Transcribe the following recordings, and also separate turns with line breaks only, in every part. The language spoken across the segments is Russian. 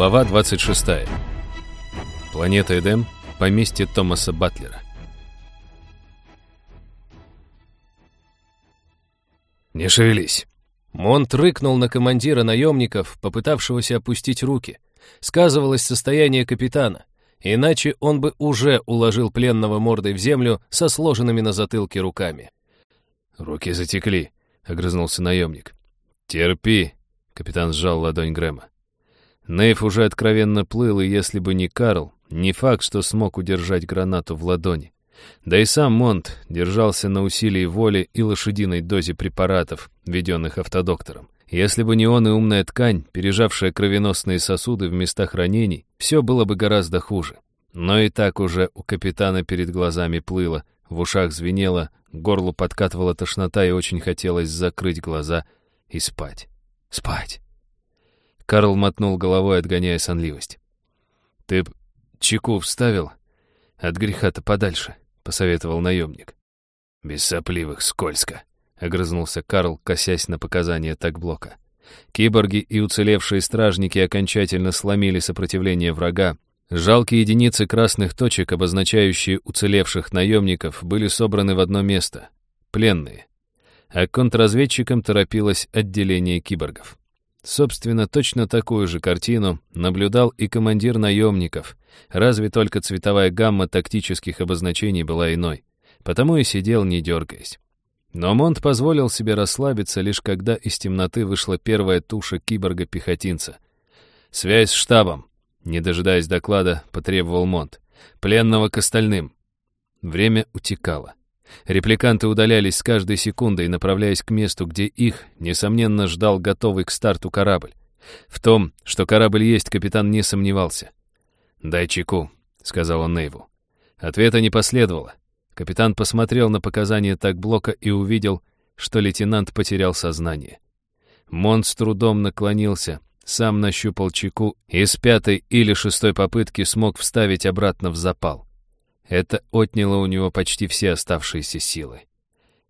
Глава 26. Планета Эдем. Поместье Томаса Батлера. «Не шевелись!» Монт рыкнул на командира наемников, попытавшегося опустить руки. Сказывалось состояние капитана, иначе он бы уже уложил пленного мордой в землю со сложенными на затылке руками.
«Руки затекли», — огрызнулся наемник.
«Терпи», — капитан сжал ладонь Грэма. Нейв уже откровенно плыл, и если бы не Карл, не факт, что смог удержать гранату в ладони. Да и сам Монт держался на усилии воли и лошадиной дозе препаратов, введенных автодоктором. Если бы не он и умная ткань, пережавшая кровеносные сосуды в местах ранений, все было бы гораздо хуже. Но и так уже у капитана перед глазами плыло, в ушах звенело, горлу подкатывала тошнота и очень хотелось закрыть глаза и спать. Спать. Карл мотнул головой, отгоняя сонливость. «Ты чеку вставил? От греха-то подальше», — посоветовал наемник.
«Без сопливых, скользко», — огрызнулся
Карл, косясь на показания такблока. Киборги и уцелевшие стражники окончательно сломили сопротивление врага. Жалкие единицы красных точек, обозначающие уцелевших наемников, были собраны в одно место — пленные. А контрразведчикам торопилось отделение киборгов. Собственно, точно такую же картину наблюдал и командир наемников, разве только цветовая гамма тактических обозначений была иной, потому и сидел, не дергаясь. Но Монт позволил себе расслабиться, лишь когда из темноты вышла первая туша киборга-пехотинца. «Связь с штабом!» Не дожидаясь доклада, потребовал Монт. «Пленного к остальным!» Время утекало. Репликанты удалялись с каждой секундой, направляясь к месту, где их, несомненно, ждал готовый к старту корабль. В том, что корабль есть, капитан не сомневался. «Дай чеку», — сказал он Нейву. Ответа не последовало. Капитан посмотрел на показания такблока и увидел, что лейтенант потерял сознание. Монт с трудом наклонился, сам нащупал чеку и с пятой или шестой попытки смог вставить обратно в запал. Это отняло у него почти все оставшиеся силы.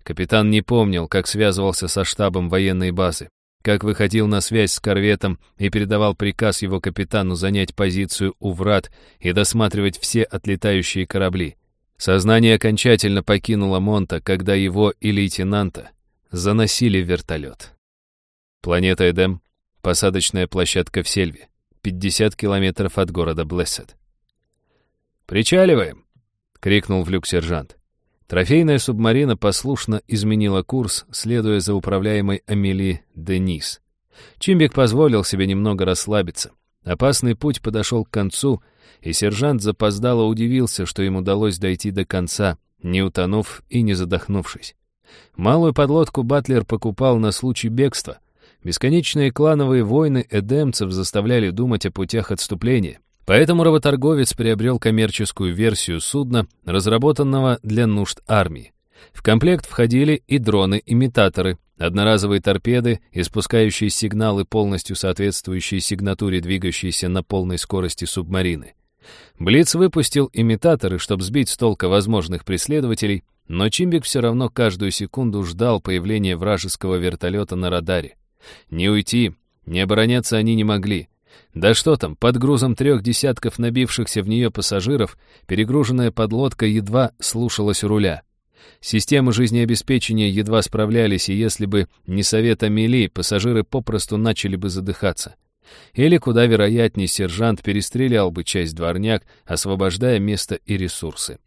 Капитан не помнил, как связывался со штабом военной базы, как выходил на связь с корветом и передавал приказ его капитану занять позицию у врат и досматривать все отлетающие корабли. Сознание окончательно покинуло Монта, когда его и лейтенанта заносили в вертолет. Планета Эдем, посадочная площадка в Сельве, 50 километров от города Блессед. «Причаливаем!» — крикнул в люк сержант. Трофейная субмарина послушно изменила курс, следуя за управляемой Амели Денис. Чимбик позволил себе немного расслабиться. Опасный путь подошел к концу, и сержант запоздало удивился, что им удалось дойти до конца, не утонув и не задохнувшись. Малую подлодку Батлер покупал на случай бегства. Бесконечные клановые войны эдемцев заставляли думать о путях отступления. Поэтому работорговец приобрел коммерческую версию судна, разработанного для нужд армии. В комплект входили и дроны-имитаторы, одноразовые торпеды, испускающие сигналы, полностью соответствующие сигнатуре двигающейся на полной скорости субмарины. Блиц выпустил имитаторы, чтобы сбить с толка возможных преследователей, но Чимбик все равно каждую секунду ждал появления вражеского вертолета на радаре. Не уйти, не обороняться они не могли. Да что там, под грузом трех десятков набившихся в нее пассажиров, перегруженная подлодка едва слушалась руля. Системы жизнеобеспечения едва справлялись, и если бы не совет Амели, пассажиры попросту начали бы задыхаться. Или, куда вероятнее, сержант перестрелял бы часть дворняк, освобождая место и ресурсы.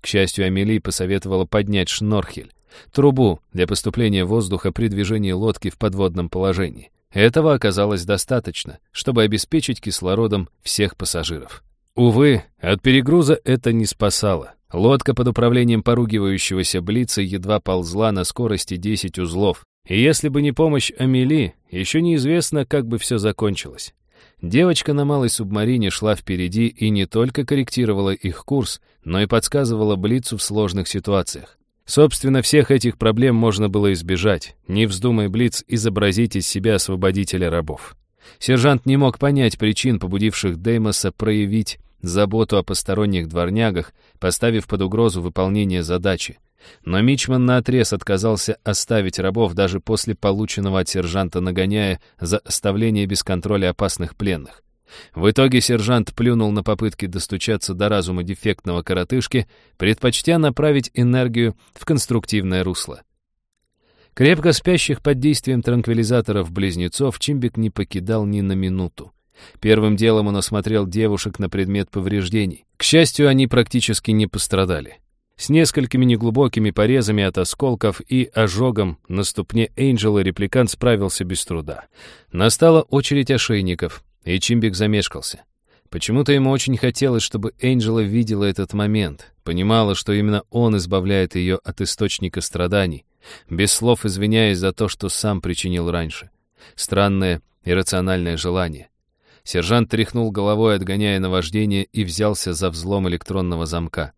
К счастью, Амели посоветовала поднять шнорхель, трубу для поступления воздуха при движении лодки в подводном положении. Этого оказалось достаточно, чтобы обеспечить кислородом всех пассажиров. Увы, от перегруза это не спасало. Лодка под управлением поругивающегося Блица едва ползла на скорости 10 узлов. И если бы не помощь Амели, еще неизвестно, как бы все закончилось. Девочка на малой субмарине шла впереди и не только корректировала их курс, но и подсказывала Блицу в сложных ситуациях. Собственно, всех этих проблем можно было избежать, не вздумай Блиц изобразить из себя освободителя рабов. Сержант не мог понять причин, побудивших Деймоса проявить заботу о посторонних дворнягах, поставив под угрозу выполнение задачи. Но Мичман наотрез отказался оставить рабов даже после полученного от сержанта нагоняя за оставление без контроля опасных пленных. В итоге сержант плюнул на попытки достучаться до разума дефектного коротышки, предпочтя направить энергию в конструктивное русло. Крепко спящих под действием транквилизаторов-близнецов Чимбик не покидал ни на минуту. Первым делом он осмотрел девушек на предмет повреждений. К счастью, они практически не пострадали. С несколькими неглубокими порезами от осколков и ожогом на ступне Энджела репликант справился без труда. Настала очередь ошейников, и Чимбик замешкался. Почему-то ему очень хотелось, чтобы Энджела видела этот момент, понимала, что именно он избавляет ее от источника страданий, без слов извиняясь за то, что сам причинил раньше. Странное, иррациональное желание. Сержант тряхнул головой, отгоняя наваждение, и взялся за взлом электронного замка.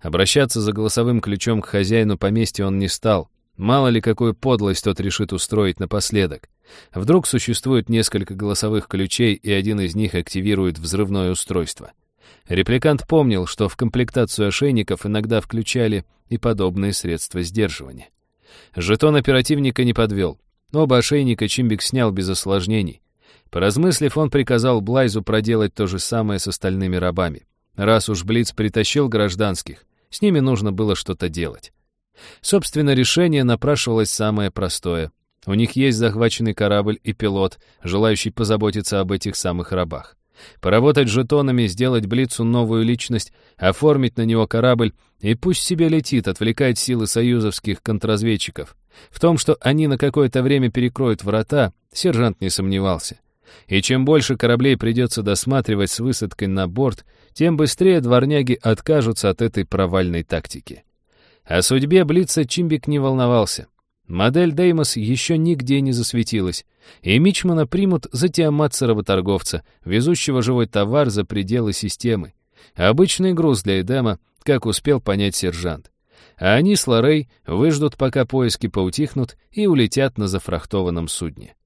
Обращаться за голосовым ключом к хозяину поместья он не стал. Мало ли, какую подлость тот решит устроить напоследок. Вдруг существует несколько голосовых ключей, и один из них активирует взрывное устройство. Репликант помнил, что в комплектацию ошейников иногда включали и подобные средства сдерживания. Жетон оперативника не подвел. Оба ошейника Чимбик снял без осложнений. Поразмыслив, он приказал Блайзу проделать то же самое с остальными рабами. Раз уж Блиц притащил гражданских, с ними нужно было что-то делать. Собственно, решение напрашивалось самое простое. У них есть захваченный корабль и пилот, желающий позаботиться об этих самых рабах. Поработать жетонами, сделать Блицу новую личность, оформить на него корабль, и пусть себе летит, отвлекает силы союзовских контрразведчиков. В том, что они на какое-то время перекроют врата, сержант не сомневался. И чем больше кораблей придется досматривать с высадкой на борт, тем быстрее дворняги откажутся от этой провальной тактики. О судьбе Блица Чимбик не волновался. Модель Деймос еще нигде не засветилась, и Мичмана примут за Тиамат-работорговца, везущего живой товар за пределы системы. Обычный груз для Эдема, как успел понять сержант. А они с Лорей выждут, пока поиски поутихнут, и улетят на зафрахтованном судне.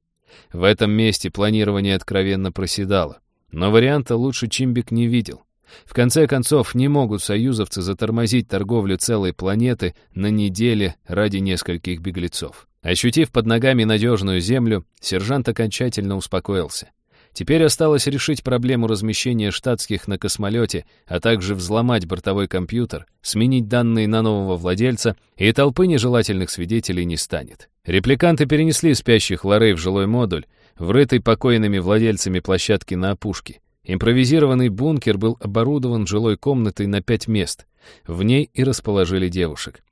В этом месте планирование откровенно проседало. Но варианта лучше Чимбик не видел. В конце концов, не могут союзовцы затормозить торговлю целой планеты на неделе ради нескольких беглецов. Ощутив под ногами надежную землю, сержант окончательно успокоился. Теперь осталось решить проблему размещения штатских на космолете, а также взломать бортовой компьютер, сменить данные на нового владельца, и толпы нежелательных свидетелей не станет. Репликанты перенесли спящих Лорей в жилой модуль, врытый покойными владельцами площадки на опушке. Импровизированный бункер был оборудован жилой комнатой на пять мест. В ней и расположили девушек.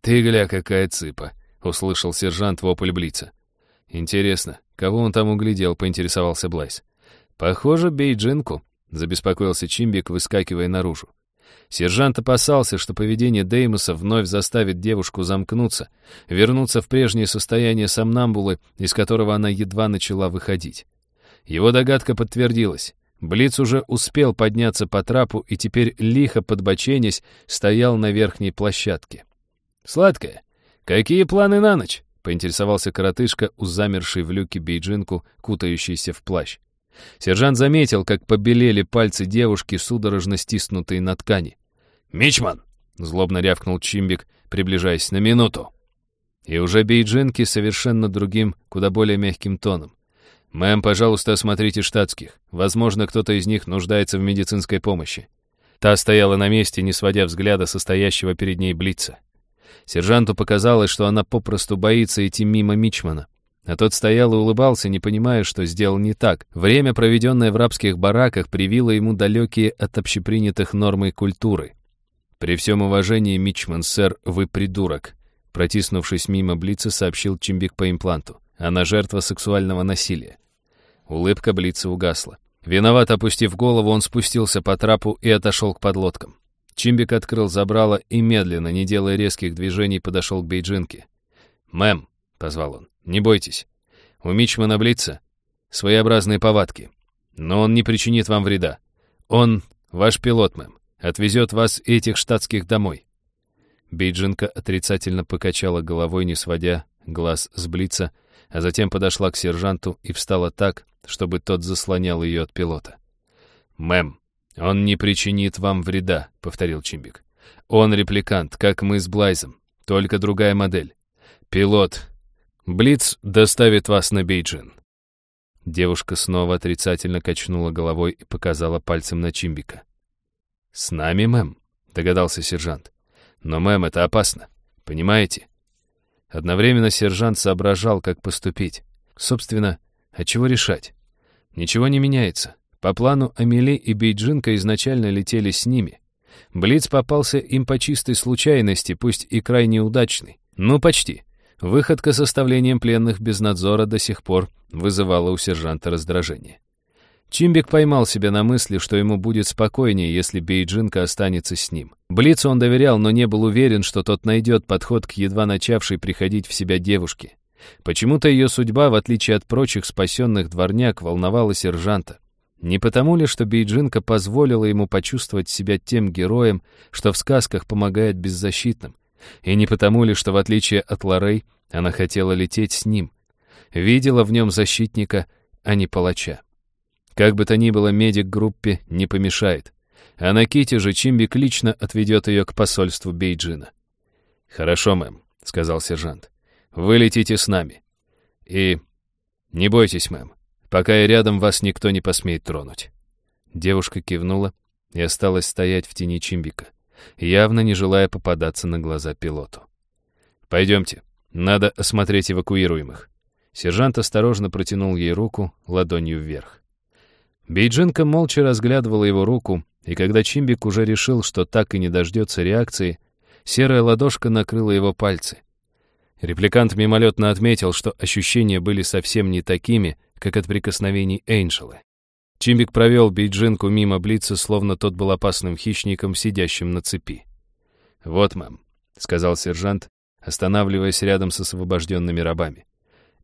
«Ты гля, какая цыпа!» — услышал сержант вопль Блица.
«Интересно, кого он там углядел?» — поинтересовался Блайс. «Похоже, бейджинку», — забеспокоился Чимбик, выскакивая наружу. Сержант опасался, что поведение Деймоса вновь заставит девушку замкнуться, вернуться в прежнее состояние сомнамбулы, из которого она едва начала выходить. Его догадка подтвердилась. Блиц уже успел подняться по трапу и теперь, лихо подбоченясь, стоял на верхней площадке. «Сладкая, какие планы на ночь?» — поинтересовался коротышка у замершей в люке бейджинку, кутающейся в плащ. Сержант заметил, как побелели пальцы девушки, судорожно стиснутые на ткани.
«Мичман!» — злобно рявкнул Чимбик, приближаясь на минуту.
И уже бейджинки совершенно другим, куда более мягким тоном. «Мэм, пожалуйста, осмотрите штатских. Возможно, кто-то из них нуждается в медицинской помощи». Та стояла на месте, не сводя взгляда состоящего перед ней Блица. Сержанту показалось, что она попросту боится идти мимо Мичмана. А тот стоял и улыбался, не понимая, что сделал не так. Время, проведенное в рабских бараках, привило ему далекие от общепринятых норм и культуры. «При всем уважении, Мичман, сэр, вы придурок», протиснувшись мимо Блица, сообщил Чимбик по импланту. Она жертва сексуального насилия. Улыбка Блица угасла. Виноват опустив голову, он спустился по трапу и отошел к подлодкам. Чимбик открыл забрало и медленно, не делая резких движений, подошел к Бейджинке. «Мэм», — позвал он, — «не бойтесь. У Мичмана Блица своеобразные повадки, но он не причинит вам вреда. Он ваш пилот, мэм, отвезет вас этих штатских домой». Бейджинка отрицательно покачала головой, не сводя глаз с Блица, а затем подошла к сержанту и встала так, чтобы тот заслонял ее от пилота. «Мэм, он не причинит вам вреда», — повторил Чимбик. «Он репликант, как мы с Блайзом, только другая модель. Пилот. Блиц доставит вас на Бейджин». Девушка снова отрицательно качнула головой и показала пальцем на Чимбика. «С нами, мэм», — догадался сержант. «Но, мэм, это опасно. Понимаете?» Одновременно сержант соображал, как поступить. Собственно, а чего решать? Ничего не меняется. По плану Амели и Бейджинка изначально летели с ними. Блиц попался им по чистой случайности, пусть и крайне удачный. Ну, почти. Выходка с составлением пленных без надзора до сих пор вызывала у сержанта раздражение. Чимбик поймал себя на мысли, что ему будет спокойнее, если Бейджинка останется с ним. Блицу он доверял, но не был уверен, что тот найдет подход к едва начавшей приходить в себя девушке. Почему-то ее судьба, в отличие от прочих спасенных дворняк, волновала сержанта. Не потому ли, что Бейджинка позволила ему почувствовать себя тем героем, что в сказках помогает беззащитным? И не потому ли, что, в отличие от Лорей, она хотела лететь с ним? Видела в нем защитника, а не палача. Как бы то ни было, медик группе не помешает. А на Ките же Чимбик лично отведет ее к посольству Бейджина. «Хорошо, мэм», — сказал сержант. «Вы летите с нами. И не бойтесь, мэм. Пока я рядом, вас никто не посмеет тронуть». Девушка кивнула и осталась стоять в тени Чимбика, явно не желая попадаться на глаза пилоту. «Пойдемте, надо осмотреть эвакуируемых». Сержант осторожно протянул ей руку ладонью вверх. Бейджинка молча разглядывала его руку, и когда Чимбик уже решил, что так и не дождется реакции, серая ладошка накрыла его пальцы. Репликант мимолетно отметил, что ощущения были совсем не такими, как от прикосновений Эйнджелы. Чимбик провел Бейджинку мимо Блица, словно тот был опасным хищником, сидящим на цепи. «Вот, мэм», — сказал сержант, останавливаясь рядом с освобожденными рабами.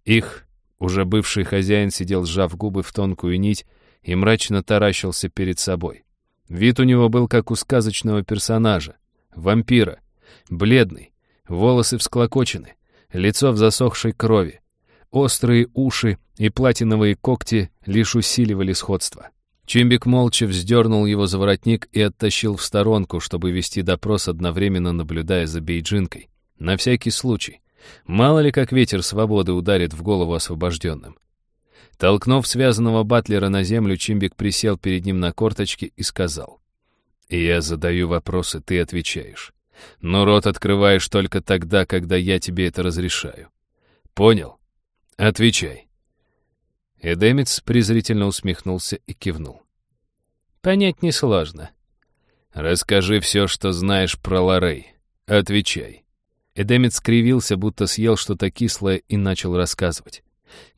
Их, уже бывший хозяин, сидел, сжав губы в тонкую нить, и мрачно таращился перед собой. Вид у него был как у сказочного персонажа, вампира, бледный, волосы всклокочены, лицо в засохшей крови. Острые уши и платиновые когти лишь усиливали сходство. Чимбик молча вздернул его за воротник и оттащил в сторонку, чтобы вести допрос, одновременно наблюдая за Бейджинкой. На всякий случай. Мало ли как ветер свободы ударит в голову освобожденным. Толкнув связанного батлера на землю, Чимбик присел перед ним на корточки и сказал. «Я задаю вопросы, ты отвечаешь. Но рот открываешь только тогда, когда я тебе это разрешаю. Понял? Отвечай». Эдемец презрительно усмехнулся и кивнул. «Понять несложно. Расскажи все, что знаешь про Лорей. Отвечай». Эдемец скривился, будто съел что-то кислое и начал рассказывать.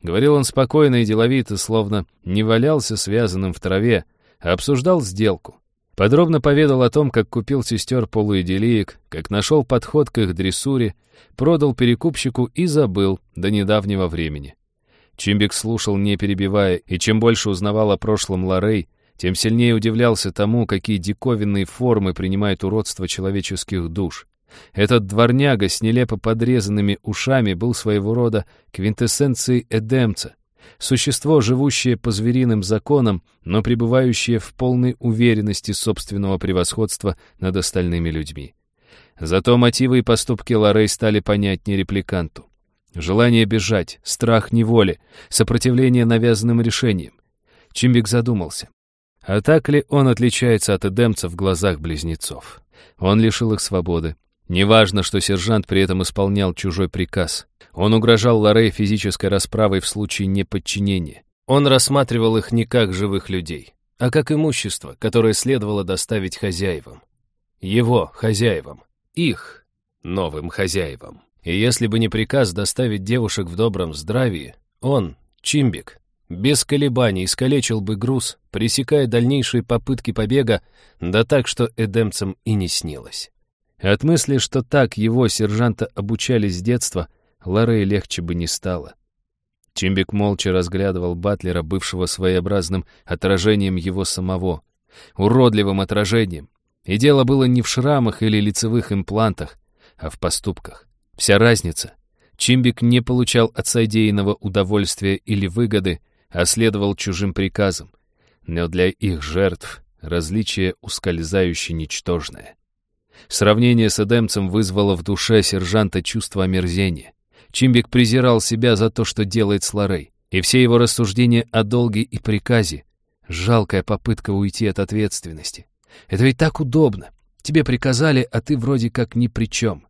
Говорил он спокойно и деловито, словно не валялся связанным в траве, а обсуждал сделку. Подробно поведал о том, как купил сестер полуиделиек, как нашел подход к их дрессуре, продал перекупщику и забыл до недавнего времени. Чимбик слушал, не перебивая, и чем больше узнавал о прошлом Лорей, тем сильнее удивлялся тому, какие диковинные формы принимает уродство человеческих душ. Этот дворняга с нелепо подрезанными ушами был своего рода квинтэссенцией Эдемца, существо, живущее по звериным законам, но пребывающее в полной уверенности собственного превосходства над остальными людьми. Зато мотивы и поступки Лорей стали понятнее репликанту. Желание бежать, страх неволи, сопротивление навязанным решениям. Чимбик задумался. А так ли он отличается от эдемца в глазах близнецов? Он лишил их свободы, Неважно, что сержант при этом исполнял чужой приказ. Он угрожал Лорей физической расправой в случае неподчинения. Он рассматривал их не как живых людей, а как имущество, которое следовало доставить хозяевам. Его хозяевам. Их новым хозяевам. И если бы не приказ доставить девушек в добром здравии, он, Чимбик, без колебаний искалечил бы груз, пресекая дальнейшие попытки побега, да так, что эдемцам и не снилось. От мысли, что так его, сержанта, обучали с детства, Лорей легче бы не стало. Чимбик молча разглядывал Батлера, бывшего своеобразным отражением его самого. Уродливым отражением. И дело было не в шрамах или лицевых имплантах, а в поступках. Вся разница. Чимбик не получал от содеянного удовольствия или выгоды, а следовал чужим приказам. Но для их жертв различие ускользающе ничтожное. Сравнение с Эдемцем вызвало в душе сержанта чувство омерзения. Чимбик презирал себя за то, что делает с Лорей. И все его рассуждения о долге и приказе — жалкая попытка уйти от ответственности. Это ведь так удобно. Тебе приказали, а ты вроде как ни при чем.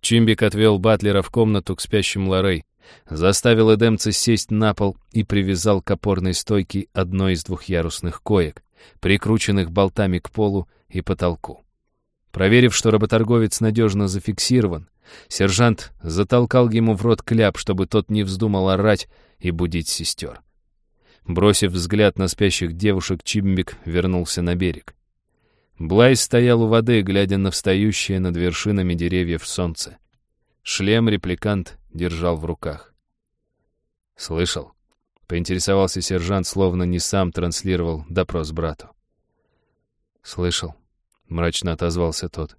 Чимбик отвел Батлера в комнату к спящим Лорей, заставил Эдемца сесть на пол и привязал к опорной стойке одной из двухъярусных коек, прикрученных болтами к полу и потолку. Проверив, что работорговец надежно зафиксирован, сержант затолкал ему в рот кляп, чтобы тот не вздумал орать и будить сестер. Бросив взгляд на спящих девушек, Чимбик вернулся на берег. Блайс стоял у воды, глядя на встающее над вершинами деревьев солнце. Шлем репликант держал в руках. «Слышал?» — поинтересовался сержант, словно не сам транслировал допрос брату. «Слышал», — мрачно отозвался тот.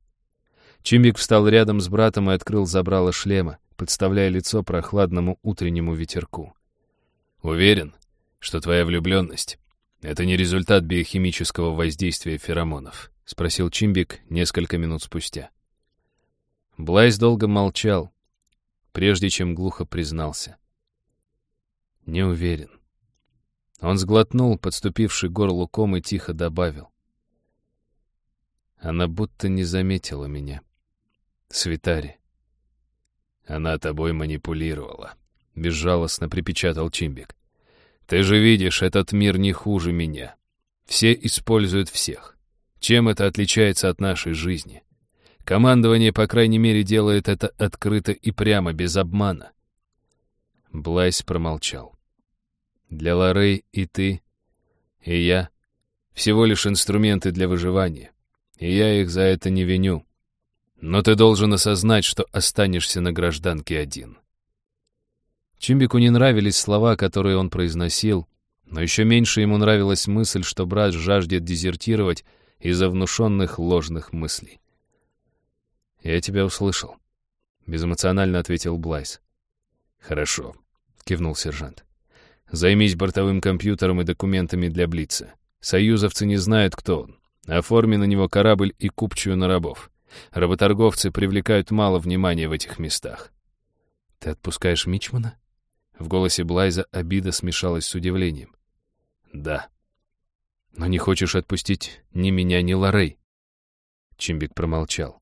Чимбик встал рядом с братом и открыл забрало шлема, подставляя лицо прохладному утреннему ветерку. «Уверен, что твоя влюбленность «Это не результат биохимического воздействия феромонов», — спросил Чимбик несколько минут спустя. Блайс долго молчал, прежде чем глухо признался. «Не уверен». Он сглотнул подступивший горлу ком и тихо добавил. Она будто не заметила меня. Свитари. Она тобой манипулировала, — безжалостно припечатал Чимбик. Ты же видишь, этот мир не хуже меня. Все используют всех. Чем это отличается от нашей жизни? Командование, по крайней мере, делает это открыто и прямо, без обмана. Блайс промолчал. Для Лорей и ты, и я — всего лишь инструменты для выживания, и я их за это не виню. Но ты должен осознать, что останешься на гражданке один. Чимбику не нравились слова, которые он произносил, но еще меньше ему нравилась мысль, что брат жаждет дезертировать из-за внушенных ложных мыслей. «Я тебя услышал», — безэмоционально ответил Блайс. «Хорошо», — кивнул сержант. «Займись бортовым компьютером и документами для Блица. Союзовцы не знают, кто он. Оформи на него корабль и купчую на рабов. Работорговцы привлекают мало внимания в этих местах». «Ты отпускаешь Мичмана?» В голосе Блайза обида смешалась с удивлением. «Да». «Но не хочешь отпустить ни меня, ни Лорей?» Чимбик промолчал.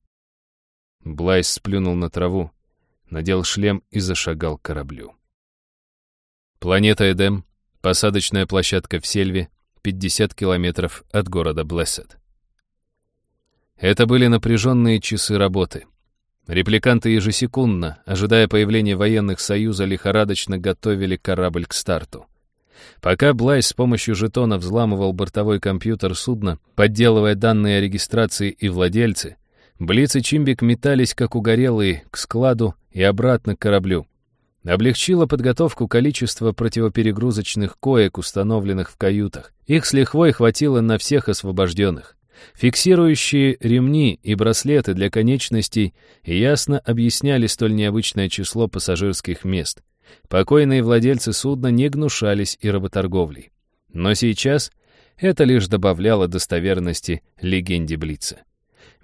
Блайз сплюнул на траву, надел шлем и зашагал к кораблю. Планета Эдем, посадочная площадка в Сельве, 50 километров от города Блессет. Это были напряженные часы работы — Репликанты ежесекундно, ожидая появления военных союза, лихорадочно готовили корабль к старту. Пока Блайс с помощью жетона взламывал бортовой компьютер судна, подделывая данные о регистрации и владельце, Блиц и Чимбик метались, как угорелые, к складу и обратно к кораблю. Облегчило подготовку количество противоперегрузочных коек, установленных в каютах. Их с лихвой хватило на всех освобожденных. Фиксирующие ремни и браслеты для конечностей ясно объясняли столь необычное число пассажирских мест. Покойные владельцы судна не гнушались и работорговлей. Но сейчас это лишь добавляло достоверности легенде Блица.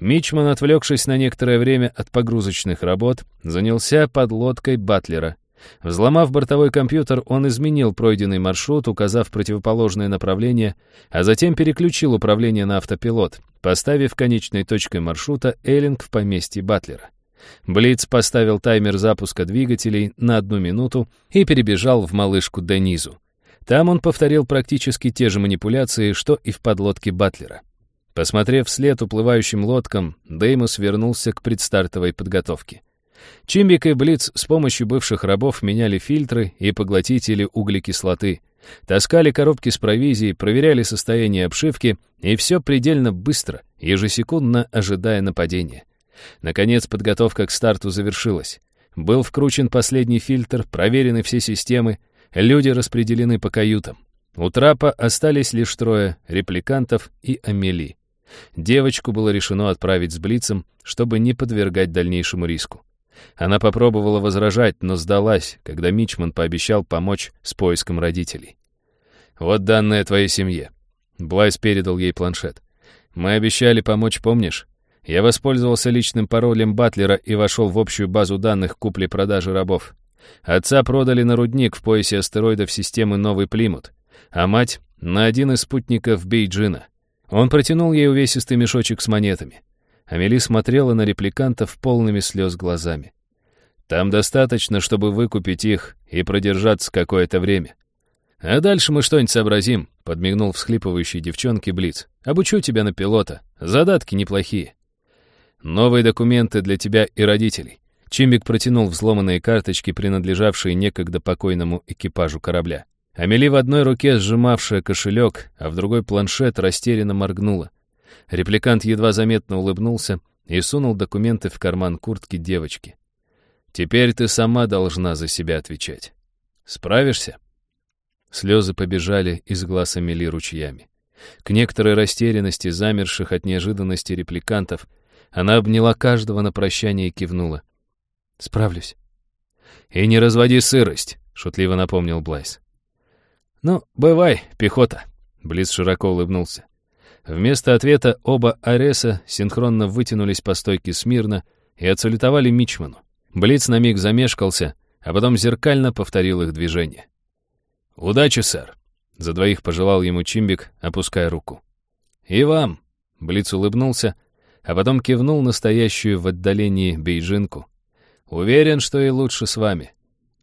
Мичман, отвлекшись на некоторое время от погрузочных работ, занялся подлодкой Батлера, Взломав бортовой компьютер, он изменил пройденный маршрут, указав противоположное направление, а затем переключил управление на автопилот, поставив конечной точкой маршрута Эллинг в поместье Батлера. Блиц поставил таймер запуска двигателей на одну минуту и перебежал в малышку Денизу. Там он повторил практически те же манипуляции, что и в подлодке Батлера. Посмотрев вслед уплывающим лодкам, Деймос вернулся к предстартовой подготовке. Чимбик и Блиц с помощью бывших рабов меняли фильтры и поглотители углекислоты, таскали коробки с провизией, проверяли состояние обшивки, и все предельно быстро, ежесекундно ожидая нападения. Наконец, подготовка к старту завершилась. Был вкручен последний фильтр, проверены все системы, люди распределены по каютам. У трапа остались лишь трое — репликантов и Амели. Девочку было решено отправить с Блицем, чтобы не подвергать дальнейшему риску. Она попробовала возражать, но сдалась, когда Мичман пообещал помочь с поиском родителей. «Вот данные твоей семье». Блайс передал ей планшет. «Мы обещали помочь, помнишь? Я воспользовался личным паролем Батлера и вошел в общую базу данных купли-продажи рабов. Отца продали на рудник в поясе астероидов системы Новый Плимут, а мать — на один из спутников Бейджина. Он протянул ей увесистый мешочек с монетами. Амели смотрела на репликантов полными слез глазами. «Там достаточно, чтобы выкупить их и продержаться какое-то время. А дальше мы что-нибудь сообразим», — подмигнул всхлипывающей девчонке Блиц. «Обучу тебя на пилота. Задатки неплохие. Новые документы для тебя и родителей». Чимбик протянул взломанные карточки, принадлежавшие некогда покойному экипажу корабля. Амели в одной руке сжимавшая кошелек, а в другой планшет растерянно моргнула. Репликант едва заметно улыбнулся и сунул документы в карман куртки девочки. «Теперь ты сама должна за себя отвечать. Справишься?» Слезы побежали из глаз Амели ручьями. К некоторой растерянности замерших от неожиданности репликантов она обняла каждого на прощание и кивнула. «Справлюсь». «И не разводи сырость», — шутливо напомнил Блайс. «Ну, бывай, пехота», — Близ широко улыбнулся. Вместо ответа оба Ареса синхронно вытянулись по стойке смирно и отсалютовали Мичману. Блиц на миг замешкался, а потом зеркально повторил их движение. «Удачи, сэр!» — за двоих пожелал ему Чимбик, опуская руку. «И вам!» — Блиц улыбнулся, а потом кивнул настоящую в отдалении бейджинку. «Уверен, что и лучше с вами».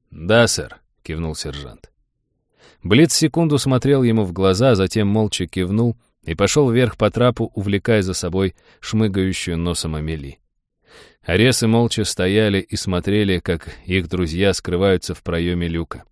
«Да, сэр», — кивнул сержант. Блиц секунду смотрел ему в глаза, затем молча кивнул и пошел вверх по трапу, увлекая за собой шмыгающую носом Амели. Аресы молча стояли и смотрели, как их друзья скрываются в проеме люка.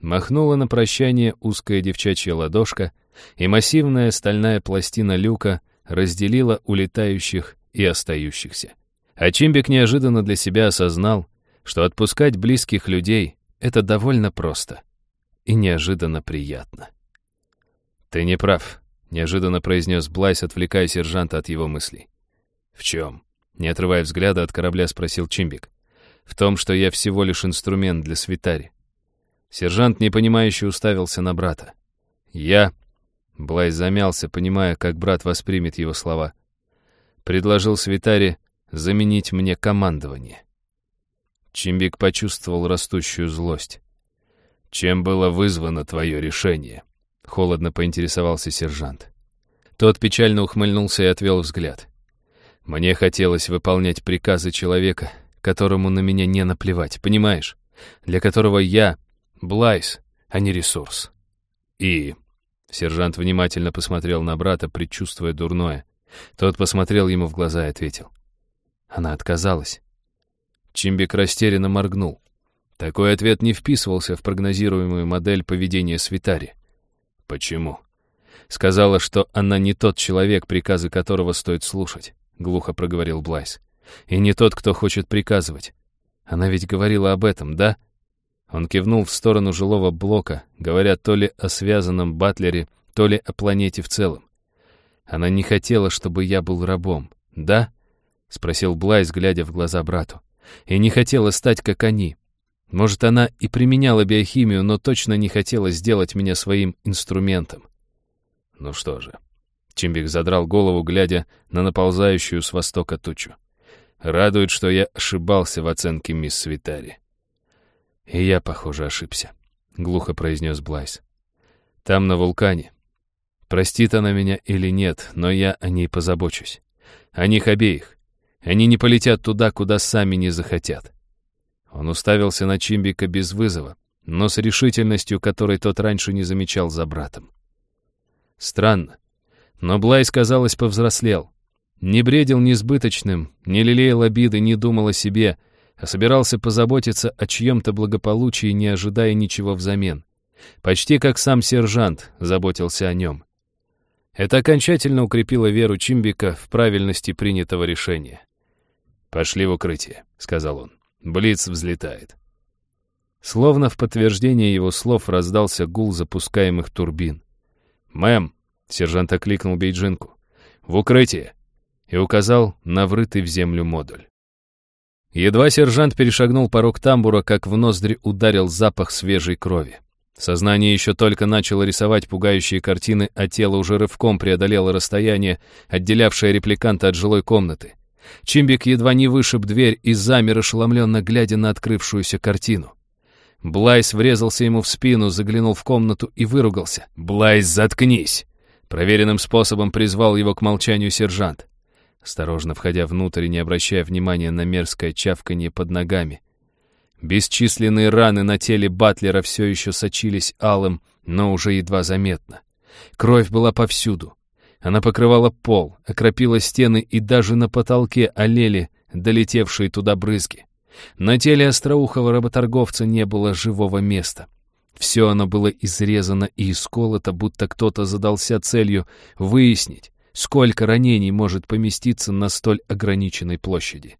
Махнула на прощание узкая девчачья ладошка, и массивная стальная пластина люка разделила улетающих и остающихся. А Чимбик неожиданно для себя осознал, что отпускать близких людей — это довольно просто и неожиданно приятно. «Ты не прав», — неожиданно произнес Блайс, отвлекая сержанта от его мыслей. «В чем?» — не отрывая взгляда от корабля, спросил Чимбик. «В том, что я всего лишь инструмент для свитари. Сержант, непонимающе, уставился на брата. «Я...» Блайс замялся, понимая, как брат воспримет его слова. Предложил Свитаре заменить мне командование. Чимбик почувствовал растущую злость. «Чем было вызвано твое решение?» — холодно поинтересовался сержант. Тот печально ухмыльнулся и отвел взгляд. «Мне хотелось выполнять приказы человека, которому на меня не наплевать, понимаешь? Для которого я Блайс, а не ресурс. И... Сержант внимательно посмотрел на брата, предчувствуя дурное. Тот посмотрел ему в глаза и ответил. Она отказалась. Чимбик растерянно моргнул. Такой ответ не вписывался в прогнозируемую модель поведения Свитари. Почему? Сказала, что она не тот человек, приказы которого стоит слушать, глухо проговорил Блайс. И не тот, кто хочет приказывать. Она ведь говорила об этом, да? Он кивнул в сторону жилого блока, говоря то ли о связанном Батлере, то ли о планете в целом. Она не хотела, чтобы я был рабом, да? Спросил Блайс, глядя в глаза брату. И не хотела стать, как они. Может, она и применяла биохимию, но точно не хотела сделать меня своим инструментом. Ну что же. Чимбик задрал голову, глядя на наползающую с востока тучу. Радует, что я ошибался в оценке мисс Свитари. «И я, похоже, ошибся», — глухо произнес Блайс. «Там, на вулкане. Простит она меня или нет, но я о ней позабочусь. О них обеих. Они не полетят туда, куда сами не захотят». Он уставился на Чимбика без вызова, но с решительностью, которой тот раньше не замечал за братом. Странно, но Блайс, казалось, повзрослел. Не бредил несбыточным, не лелеял обиды, не думал о себе — а собирался позаботиться о чьем-то благополучии, не ожидая ничего взамен. Почти как сам сержант заботился о нем. Это окончательно укрепило веру Чимбика в правильности принятого решения. «Пошли в укрытие», — сказал он. «Блиц взлетает». Словно в подтверждение его слов раздался гул запускаемых турбин. «Мэм!» — сержант окликнул Бейджинку. «В укрытие!» и указал на врытый в землю модуль. Едва сержант перешагнул порог тамбура, как в ноздри ударил запах свежей крови. Сознание еще только начало рисовать пугающие картины, а тело уже рывком преодолело расстояние, отделявшее репликанта от жилой комнаты. Чимбик едва не вышиб дверь и замер, ошеломленно глядя на открывшуюся картину. Блайс врезался ему в спину, заглянул в комнату и выругался. «Блайс, заткнись!» Проверенным способом призвал его к молчанию сержант. Осторожно входя внутрь и не обращая внимания на мерзкое чавканье под ногами. Бесчисленные раны на теле Батлера все еще сочились алым, но уже едва заметно. Кровь была повсюду. Она покрывала пол, окропила стены и даже на потолке олели долетевшие туда брызги. На теле остроухого работорговца не было живого места. Все оно было изрезано и исколото, будто кто-то задался целью выяснить, сколько ранений может поместиться на столь ограниченной площади.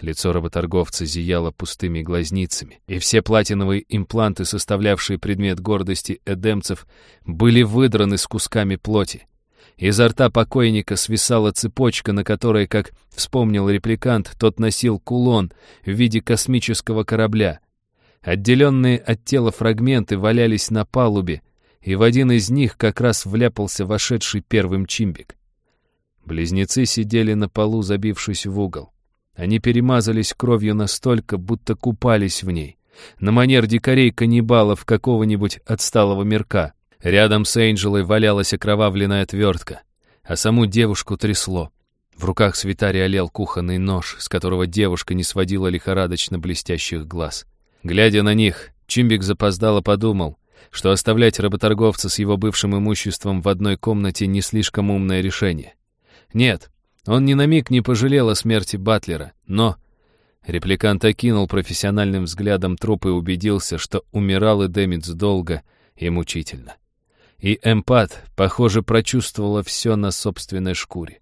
Лицо работорговца зияло пустыми глазницами, и все платиновые импланты, составлявшие предмет гордости эдемцев, были выдраны с кусками плоти. Изо рта покойника свисала цепочка, на которой, как вспомнил репликант, тот носил кулон в виде космического корабля. Отделенные от тела фрагменты валялись на палубе, и в один из них как раз вляпался вошедший первым чимбик. Близнецы сидели на полу, забившись в угол. Они перемазались кровью настолько, будто купались в ней. На манер дикарей-каннибалов какого-нибудь отсталого мирка. Рядом с Эйнджелой валялась окровавленная отвертка, а саму девушку трясло. В руках свитари олел кухонный нож, с которого девушка не сводила лихорадочно блестящих глаз. Глядя на них, Чимбик запоздало подумал, что оставлять работорговца с его бывшим имуществом в одной комнате не слишком умное решение. Нет, он ни на миг не пожалел о смерти Батлера, но... Репликант окинул профессиональным взглядом труп и убедился, что умирал и Демиц долго и мучительно. И эмпат, похоже, прочувствовала все на собственной шкуре.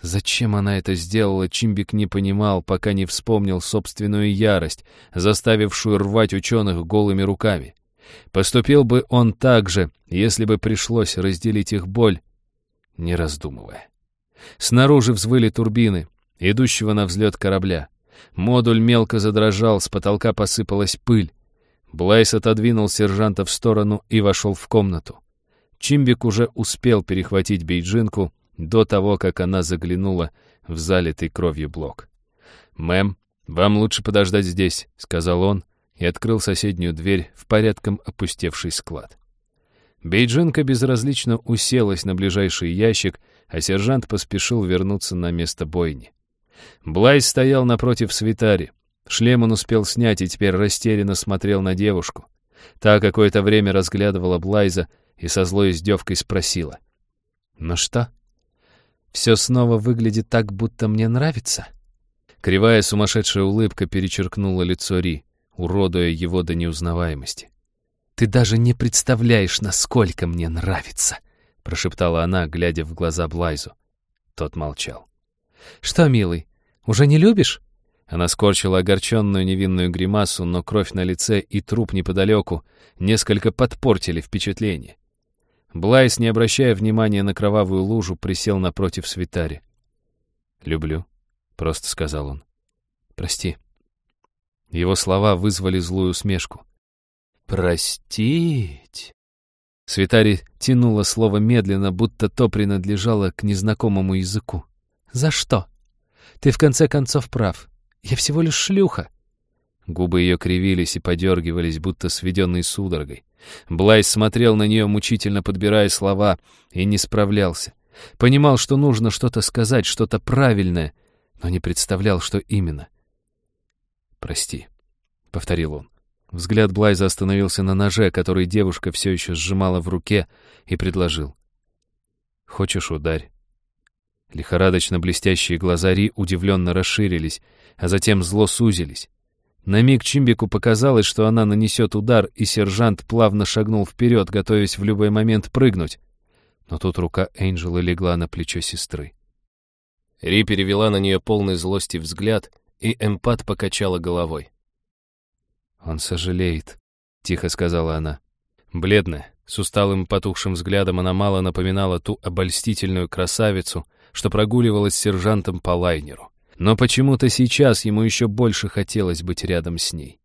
Зачем она это сделала, Чимбик не понимал, пока не вспомнил собственную ярость, заставившую рвать ученых голыми руками. Поступил бы он так же, если бы пришлось разделить их боль, не раздумывая. Снаружи взвыли турбины, идущего на взлет корабля. Модуль мелко задрожал, с потолка посыпалась пыль. Блайс отодвинул сержанта в сторону и вошел в комнату. Чимбик уже успел перехватить бейджинку до того, как она заглянула в залитый кровью блок. «Мэм, вам лучше подождать здесь», — сказал он и открыл соседнюю дверь в порядком опустевший склад. Бейджинка безразлично уселась на ближайший ящик, а сержант поспешил вернуться на место бойни. Блайс стоял напротив свитари. Шлем он успел снять и теперь растерянно смотрел на девушку. Та какое-то время разглядывала Блайза и со злой издевкой спросила. «Ну что? Все снова выглядит так, будто мне нравится?» Кривая сумасшедшая улыбка перечеркнула лицо Ри, уродуя его до неузнаваемости. «Ты даже не представляешь, насколько мне нравится!» прошептала она, глядя в глаза Блайзу. Тот молчал. «Что, милый, уже не любишь?» Она скорчила огорченную невинную гримасу, но кровь на лице и труп неподалеку несколько подпортили впечатление. Блайс, не обращая внимания на кровавую лужу, присел напротив свитари. «Люблю», — просто сказал он. «Прости». Его слова вызвали злую усмешку. «Простить?» Свитари тянула слово медленно, будто то принадлежало к незнакомому языку. «За что? Ты в конце концов прав. Я всего лишь шлюха». Губы ее кривились и подергивались, будто сведенные судорогой. Блайс смотрел на нее, мучительно подбирая слова, и не справлялся. Понимал, что нужно что-то сказать, что-то правильное, но не представлял, что именно. «Прости», — повторил он. Взгляд Блайза остановился на ноже, который девушка все еще сжимала в руке, и предложил. «Хочешь, ударь?» Лихорадочно блестящие глаза Ри удивленно расширились, а затем зло сузились. На миг Чимбику показалось, что она нанесет удар, и сержант плавно шагнул вперед, готовясь в любой момент прыгнуть. Но тут рука Энджела легла на плечо сестры. Ри перевела на нее полный злости взгляд, и эмпат покачала головой. «Он сожалеет», — тихо сказала она. Бледная, с усталым потухшим взглядом она мало напоминала ту обольстительную красавицу, что прогуливалась с сержантом по лайнеру. Но почему-то сейчас ему еще больше хотелось быть рядом с ней.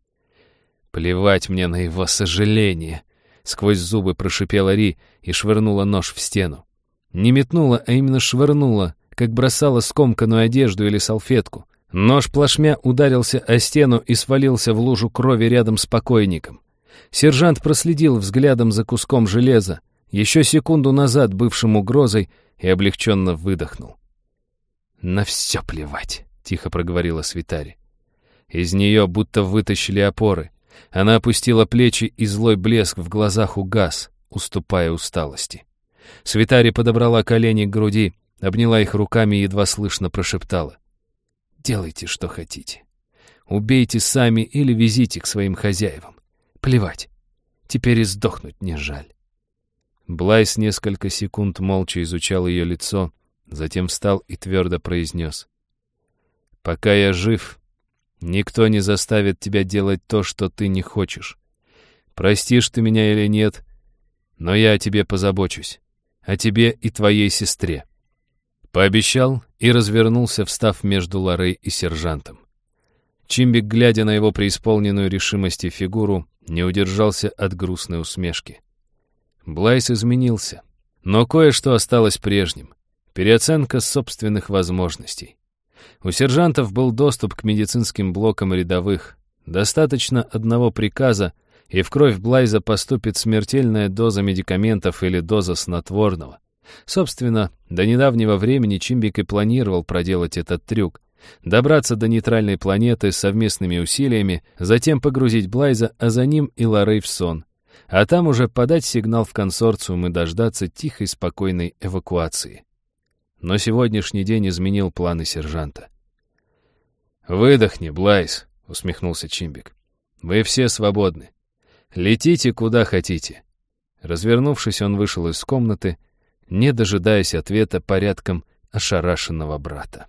«Плевать мне на его сожаление!» Сквозь зубы прошипела Ри и швырнула нож в стену. Не метнула, а именно швырнула, как бросала скомканную одежду или салфетку. Нож плашмя ударился о стену и свалился в лужу крови рядом с покойником. Сержант проследил взглядом за куском железа, еще секунду назад бывшим угрозой, и облегченно выдохнул. «На все плевать», — тихо проговорила Свитари. Из нее будто вытащили опоры. Она опустила плечи, и злой блеск в глазах угас, уступая усталости. Свитари подобрала колени к груди, обняла их руками и едва слышно прошептала. «Делайте, что хотите. Убейте сами или везите к своим хозяевам. Плевать. Теперь и сдохнуть не жаль». Блайс несколько секунд молча изучал ее лицо, затем встал и твердо произнес. «Пока я жив, никто не заставит тебя делать то, что ты не хочешь. Простишь ты меня или нет, но я о тебе позабочусь, о тебе и твоей сестре». Пообещал и развернулся, встав между Лорей и сержантом. Чимбик, глядя на его преисполненную решимости фигуру, не удержался от грустной усмешки. Блайс изменился, но кое-что осталось прежним. Переоценка собственных возможностей. У сержантов был доступ к медицинским блокам рядовых. Достаточно одного приказа, и в кровь Блайза поступит смертельная доза медикаментов или доза снотворного. Собственно, до недавнего времени Чимбик и планировал проделать этот трюк. Добраться до нейтральной планеты совместными усилиями, затем погрузить Блайза, а за ним и Лорей в сон. А там уже подать сигнал в консорциум и дождаться тихой, спокойной эвакуации. Но сегодняшний день изменил планы сержанта. «Выдохни, Блайз», — усмехнулся Чимбик. «Вы все свободны. Летите куда хотите». Развернувшись, он вышел из комнаты, не дожидаясь ответа порядком ошарашенного брата.